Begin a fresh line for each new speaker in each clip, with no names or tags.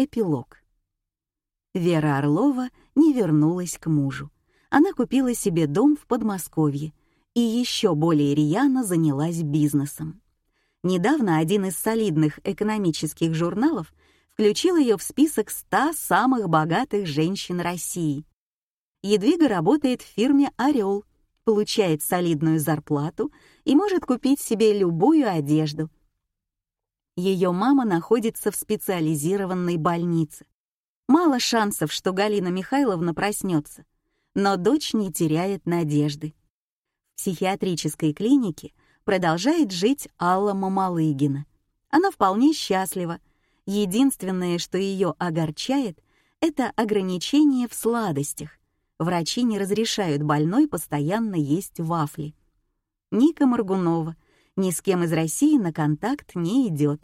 Эпилог. Вера Орлова не вернулась к мужу. Она купила себе дом в Подмосковье и еще более рьяно занялась бизнесом. Недавно один из солидных экономических журналов включил ее в список 100 самых богатых женщин России. Едвига работает в фирме «Орел», получает солидную зарплату и может купить себе любую одежду. Ее мама находится в специализированной больнице. Мало шансов, что Галина Михайловна проснется, но дочь не теряет надежды. В психиатрической клинике продолжает жить Алла Мамалыгина. Она вполне счастлива. Единственное, что ее огорчает, это ограничение в сладостях. Врачи не разрешают больной постоянно есть вафли. Ника Маргунова ни с кем из России на контакт не идет.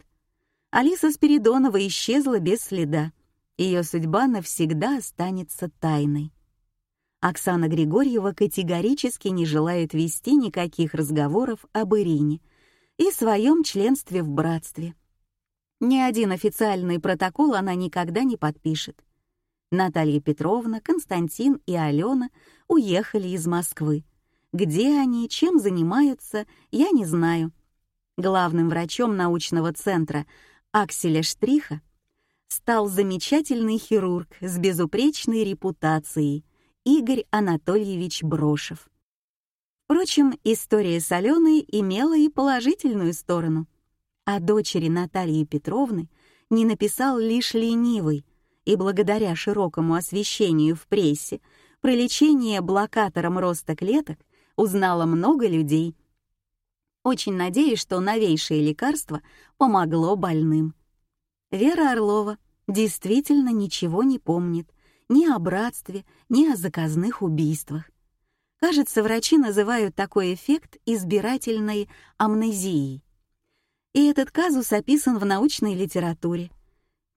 Алиса Спиридонова исчезла без следа. Ее судьба навсегда останется тайной. Оксана Григорьева категорически не желает вести никаких разговоров об Ирине и своем членстве в братстве. Ни один официальный протокол она никогда не подпишет. Наталья Петровна, Константин и Алена уехали из Москвы. Где они, чем занимаются, я не знаю. Главным врачом научного центра Акселя Штриха стал замечательный хирург с безупречной репутацией Игорь Анатольевич Брошев. Впрочем, история с Аленой имела и положительную сторону. О дочери Натальи Петровны не написал лишь ленивый, и благодаря широкому освещению в прессе про лечение блокатором роста клеток узнало много людей. Очень надеюсь, что новейшее лекарство помогло больным. Вера Орлова действительно ничего не помнит ни о братстве, ни о заказных убийствах. Кажется, врачи называют такой эффект избирательной амнезией. И этот казус описан в научной литературе.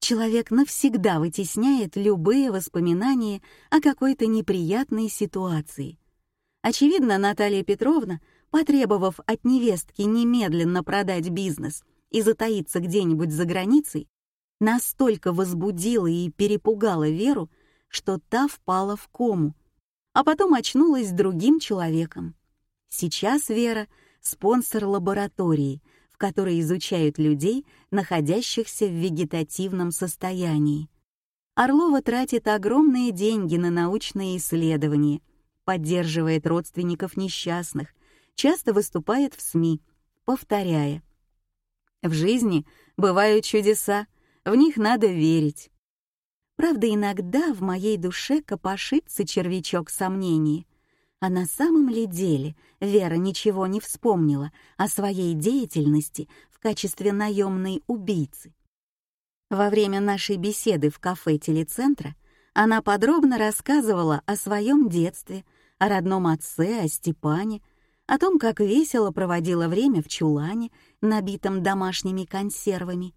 Человек навсегда вытесняет любые воспоминания о какой-то неприятной ситуации. Очевидно, Наталья Петровна, потребовав от невестки немедленно продать бизнес и затаиться где-нибудь за границей, настолько возбудила и перепугала Веру, что та впала в кому, а потом очнулась другим человеком. Сейчас Вера — спонсор лаборатории, в которой изучают людей, находящихся в вегетативном состоянии. Орлова тратит огромные деньги на научные исследования, поддерживает родственников несчастных, часто выступает в СМИ, повторяя. В жизни бывают чудеса, в них надо верить. Правда, иногда в моей душе копошится червячок сомнений. А на самом ли деле Вера ничего не вспомнила о своей деятельности в качестве наемной убийцы? Во время нашей беседы в кафе телецентра она подробно рассказывала о своем детстве, о родном отце, о Степане, о том, как весело проводила время в чулане, набитом домашними консервами.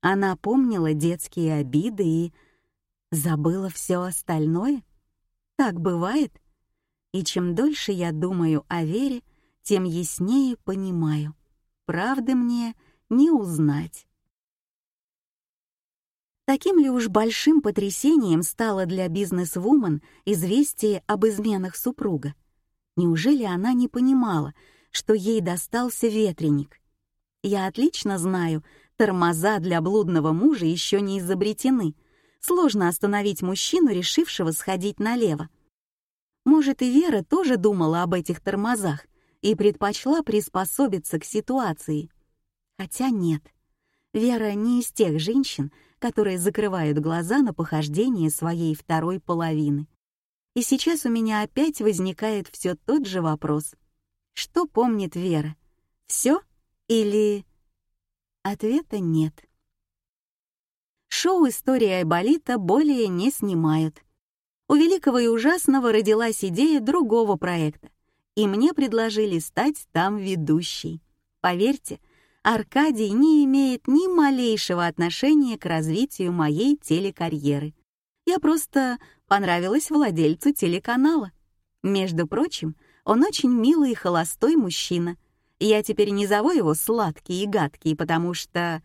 Она помнила детские обиды и забыла все остальное. Так бывает. И чем дольше я думаю о Вере, тем яснее понимаю. Правды мне не узнать. Таким ли уж большим потрясением стало для бизнес-вумен известие об изменах супруга? Неужели она не понимала, что ей достался ветреник? Я отлично знаю, тормоза для блудного мужа еще не изобретены. Сложно остановить мужчину, решившего сходить налево. Может, и Вера тоже думала об этих тормозах и предпочла приспособиться к ситуации. Хотя нет. Вера не из тех женщин, которые закрывают глаза на похождение своей второй половины. И сейчас у меня опять возникает все тот же вопрос. Что помнит Вера? Все или... Ответа нет. Шоу «История Айболита» более не снимают — у великого и ужасного родилась идея другого проекта, и мне предложили стать там ведущей. Поверьте, Аркадий не имеет ни малейшего отношения к развитию моей телекарьеры. Я просто понравилась владельцу телеканала. Между прочим, он очень милый и холостой мужчина. Я теперь не зову его сладкий и гадкий, потому что...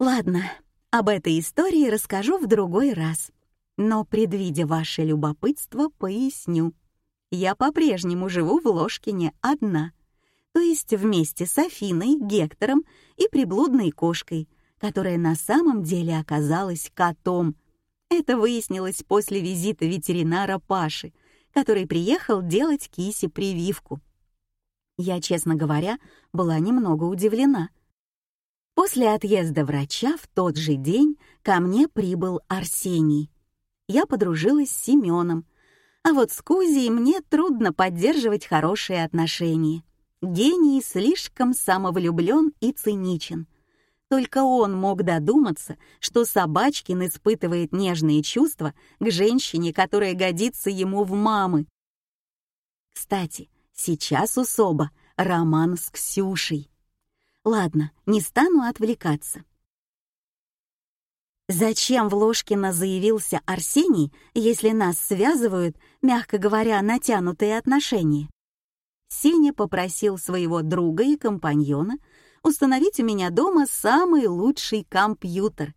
Ладно, Об этой истории расскажу в другой раз. Но, предвидя ваше любопытство, поясню. Я по-прежнему живу в Ложкине одна, то есть вместе с Афиной, Гектором и приблудной кошкой, которая на самом деле оказалась котом. Это выяснилось после визита ветеринара Паши, который приехал делать кисе прививку. Я, честно говоря, была немного удивлена. После отъезда врача в тот же день ко мне прибыл Арсений. Я подружилась с Семеном, а вот с Кузей мне трудно поддерживать хорошие отношения. Гений слишком самовлюблен и циничен. Только он мог додуматься, что Собачкин испытывает нежные чувства к женщине, которая годится ему в мамы. Кстати, сейчас у Соба роман с Ксюшей. Ладно, не стану отвлекаться. Зачем в Ложкино заявился Арсений, если нас связывают, мягко говоря, натянутые отношения? Сеня попросил своего друга и компаньона установить у меня дома самый лучший компьютер.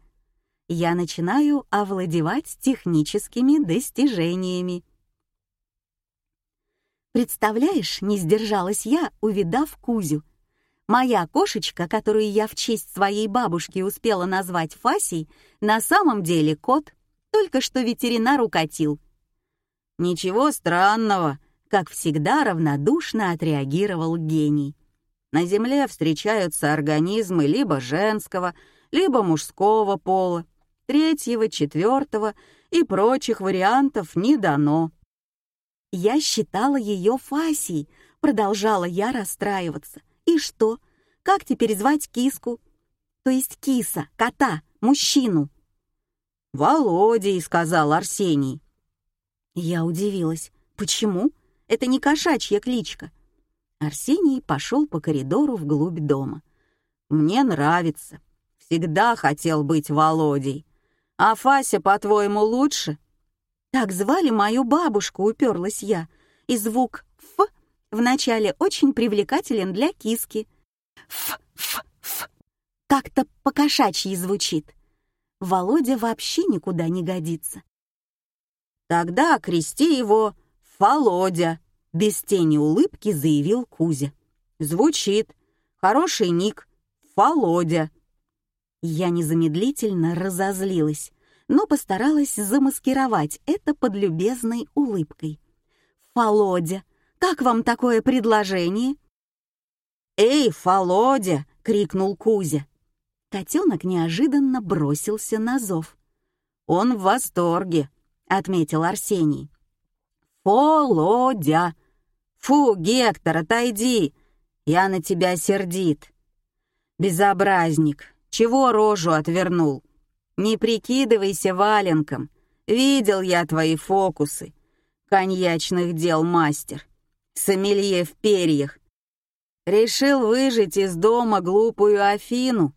Я начинаю овладевать техническими достижениями. Представляешь, не сдержалась я, увидав Кузю. Моя кошечка, которую я в честь своей бабушки успела назвать Фасей, на самом деле кот, только что ветеринар укатил. «Ничего странного», — как всегда равнодушно отреагировал гений. «На Земле встречаются организмы либо женского, либо мужского пола, третьего, четвертого и прочих вариантов не дано». Я считала ее Фасей, продолжала я расстраиваться. И что? Как теперь звать киску? То есть киса, кота, мужчину. «Володей», — сказал Арсений. Я удивилась. «Почему? Это не кошачья кличка». Арсений пошел по коридору вглубь дома. «Мне нравится. Всегда хотел быть Володей. А Фася, по-твоему, лучше?» «Так звали мою бабушку», — уперлась я, и звук «ф» вначале очень привлекателен для киски. Ф-ф-ф. Как-то по-кошачьи звучит. Володя вообще никуда не годится. Тогда крести его Володя, без тени улыбки заявил Кузя. Звучит. Хороший ник. Володя. Я незамедлительно разозлилась, но постаралась замаскировать это под любезной улыбкой. «Володя, как вам такое предложение?» «Эй, Володя!» — крикнул Кузя. Котенок неожиданно бросился на зов. «Он в восторге», — отметил Арсений. «Володя! Фу, Гектор, отойди! Я на тебя сердит!» «Безобразник! Чего рожу отвернул? Не прикидывайся валенком! Видел я твои фокусы! Коньячных дел мастер! сомелье в перьях. Решил выжить из дома глупую Афину.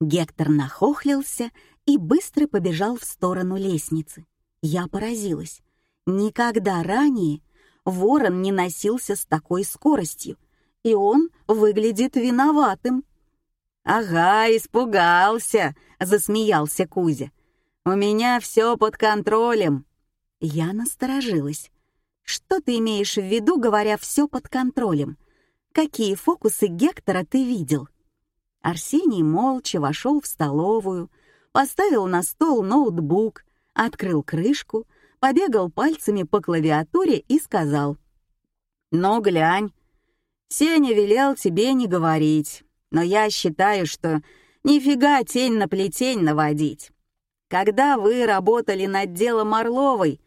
Гектор нахохлился и быстро побежал в сторону лестницы. Я поразилась. Никогда ранее ворон не носился с такой скоростью, и он выглядит виноватым. «Ага, испугался», — засмеялся Кузя. «У меня все под контролем». Я насторожилась. Что ты имеешь в виду, говоря «все под контролем»? Какие фокусы Гектора ты видел?» Арсений молча вошел в столовую, поставил на стол ноутбук, открыл крышку, побегал пальцами по клавиатуре и сказал. «Ну, глянь, Сеня велел тебе не говорить, но я считаю, что нифига тень на плетень наводить. Когда вы работали над делом Орловой,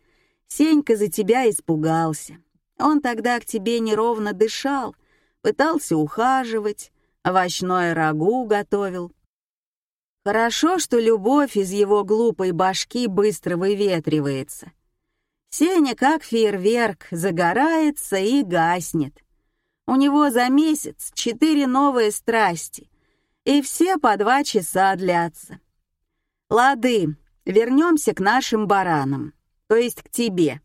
Сенька за тебя испугался. Он тогда к тебе неровно дышал, пытался ухаживать, овощное рагу готовил. Хорошо, что любовь из его глупой башки быстро выветривается. Сеня, как фейерверк, загорается и гаснет. У него за месяц четыре новые страсти, и все по два часа длятся. Лады, вернемся к нашим баранам то есть к тебе.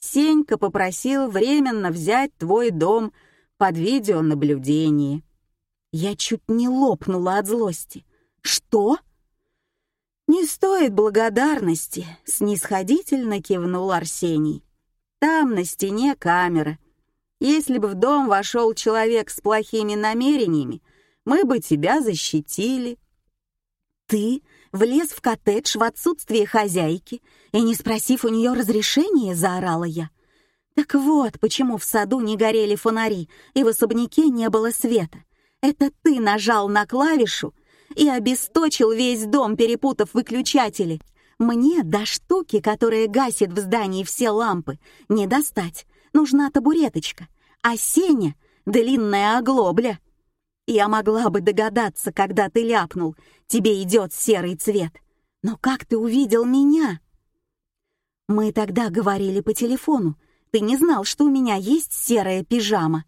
Сенька попросил временно взять твой дом под видеонаблюдение. Я чуть не лопнула от злости. Что? «Не стоит благодарности», — снисходительно кивнул Арсений. «Там на стене камера. Если бы в дом вошел человек с плохими намерениями, мы бы тебя защитили». «Ты влез в коттедж в отсутствие хозяйки и, не спросив у нее разрешения, заорала я. Так вот, почему в саду не горели фонари и в особняке не было света. Это ты нажал на клавишу и обесточил весь дом, перепутав выключатели. Мне до штуки, которая гасит в здании все лампы, не достать. Нужна табуреточка. А Сеня — длинная оглобля. Я могла бы догадаться, когда ты ляпнул. Тебе идет серый цвет. Но как ты увидел меня? Мы тогда говорили по телефону. Ты не знал, что у меня есть серая пижама.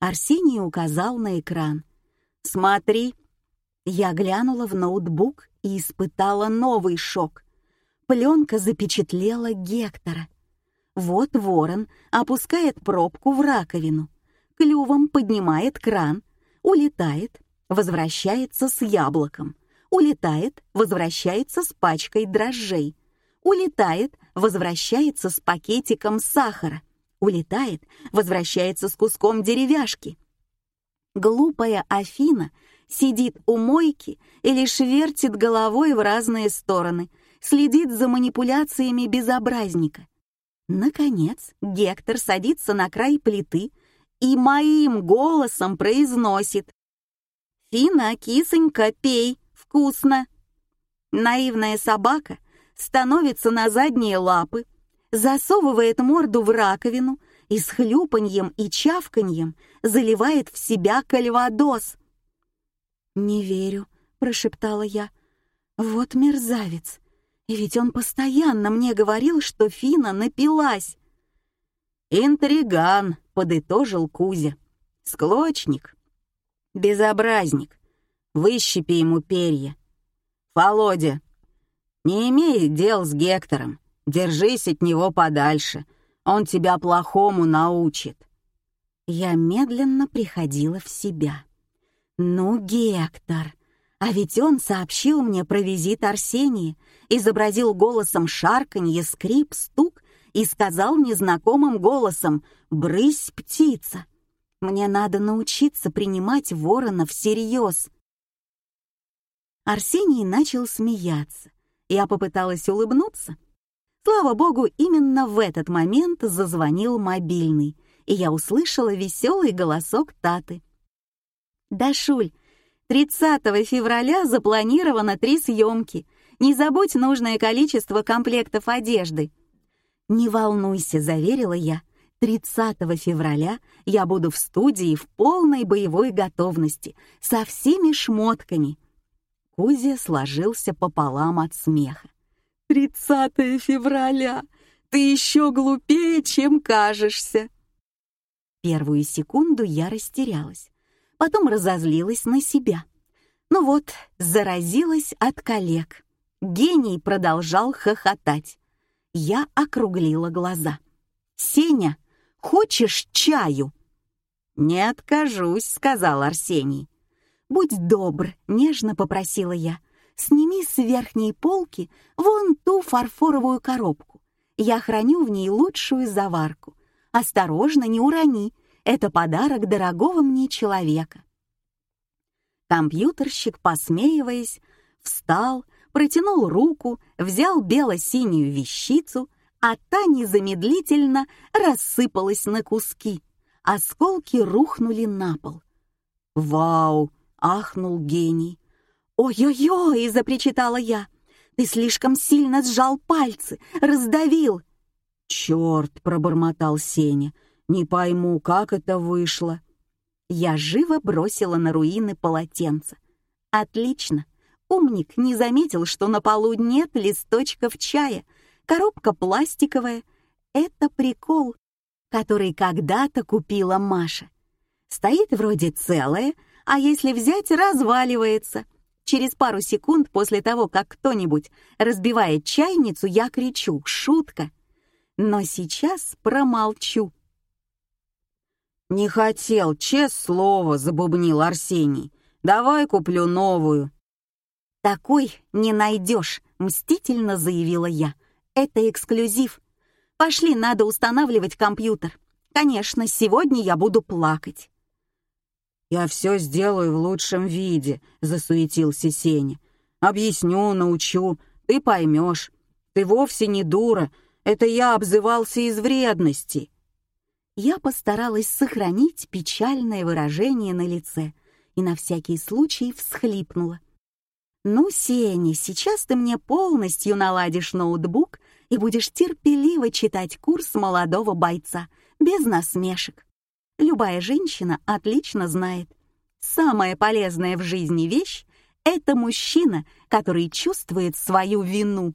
Арсений указал на экран. «Смотри, я глянула в ноутбук и испытала новый шок. Пленка запечатлела Гектора. Вот ворон опускает пробку в раковину, клювом поднимает кран, улетает, возвращается с яблоком, улетает, возвращается с пачкой дрожжей, улетает, возвращается с пакетиком сахара, улетает, возвращается с куском деревяшки. Глупая Афина сидит у мойки и лишь вертит головой в разные стороны, следит за манипуляциями безобразника. Наконец, Гектор садится на край плиты и моим голосом произносит «Фина, кисонька, пей, вкусно!» Наивная собака становится на задние лапы, засовывает морду в раковину и с хлюпаньем и чавканьем заливает в себя кальвадос — «Не верю», — прошептала я. «Вот мерзавец! И ведь он постоянно мне говорил, что Фина напилась!» «Интриган», — подытожил Кузя. «Склочник. Безобразник. Выщипи ему перья. Володя, не имей дел с Гектором. Держись от него подальше. Он тебя плохому научит». Я медленно приходила в себя. «Ну, Гектор, а ведь он сообщил мне про визит Арсении, изобразил голосом шарканье, скрип, стук и сказал незнакомым голосом «Брысь, птица!» Мне надо научиться принимать ворона всерьез. Арсений начал смеяться. Я попыталась улыбнуться. Слава богу, именно в этот момент зазвонил мобильный, и я услышала веселый голосок Таты — «Дашуль, 30 февраля запланировано три съемки. Не забудь нужное количество комплектов одежды». «Не волнуйся», — заверила я. «30 февраля я буду в студии в полной боевой готовности, со всеми шмотками». Кузя сложился пополам от смеха. «30 февраля! Ты еще глупее, чем кажешься!» Первую секунду я растерялась потом разозлилась на себя. Ну вот, заразилась от коллег. Гений продолжал хохотать. Я округлила глаза. «Сеня, хочешь чаю?» «Не откажусь», — сказал Арсений. «Будь добр», — нежно попросила я. «Сними с верхней полки вон ту фарфоровую коробку. Я храню в ней лучшую заварку. Осторожно, не урони, это подарок дорогого мне человека. Компьютерщик, посмеиваясь, встал, протянул руку, взял бело-синюю вещицу, а та незамедлительно рассыпалась на куски. Осколки рухнули на пол. «Вау!» — ахнул гений. «Ой-ой-ой!» — запричитала я. «Ты слишком сильно сжал пальцы, раздавил!» «Черт!» — пробормотал Сеня. Не пойму, как это вышло. Я живо бросила на руины полотенце. Отлично. Умник не заметил, что на полу нет листочков чая. Коробка пластиковая. Это прикол, который когда-то купила Маша. Стоит вроде целая, а если взять, разваливается. Через пару секунд после того, как кто-нибудь разбивает чайницу, я кричу «Шутка!». Но сейчас промолчу. «Не хотел, честное слово», — забубнил Арсений. «Давай куплю новую». «Такой не найдешь», — мстительно заявила я. «Это эксклюзив. Пошли, надо устанавливать компьютер. Конечно, сегодня я буду плакать».
«Я все сделаю в лучшем виде», — засуетился Сеня. «Объясню, научу, ты поймешь. Ты вовсе не дура, это я обзывался из вредности».
Я постаралась сохранить печальное выражение на лице и на всякий случай всхлипнула. «Ну, Сеня, сейчас ты мне полностью наладишь ноутбук и будешь терпеливо читать курс молодого бойца, без насмешек. Любая женщина отлично знает, самая полезная в жизни вещь — это мужчина, который чувствует свою вину».